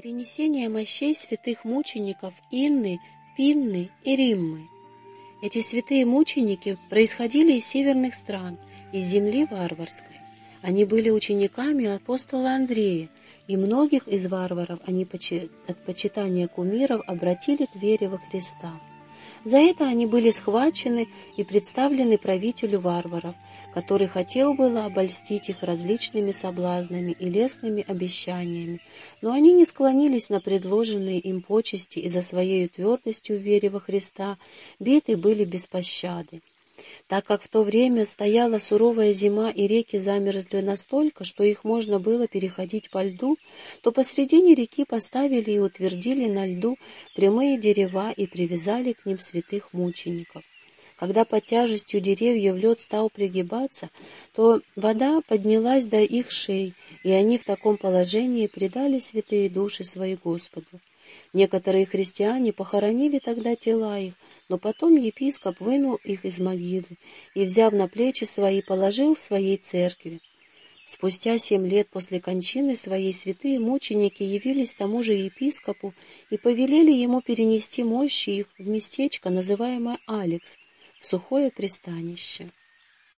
перенесение мощей святых мучеников Инны, Пинны и Риммы. Эти святые мученики происходили из северных стран, из земли варварской. Они были учениками апостола Андрея, и многих из варваров они от почитания кумиров обратили к вере во Христа. За это они были схвачены и представлены правителю варваров, который хотел было обольстить их различными соблазнами и лестными обещаниями, но они не склонились на предложенные им почести и за своей твердостью в вере во Христа биты были без пощады. Так как в то время стояла суровая зима и реки замерзли настолько, что их можно было переходить по льду, то посредине реки поставили и утвердили на льду прямые дерева и привязали к ним святых мучеников. Когда под тяжестью деревьев лед стал пригибаться, то вода поднялась до их шеи, и они в таком положении предали святые души свои Господу. Некоторые христиане похоронили тогда тела их, но потом епископ вынул их из могилы и, взяв на плечи свои, положил в своей церкви. Спустя семь лет после кончины своей святые мученики явились тому же епископу и повелели ему перенести мощи их в местечко, называемое Алекс, в сухое пристанище.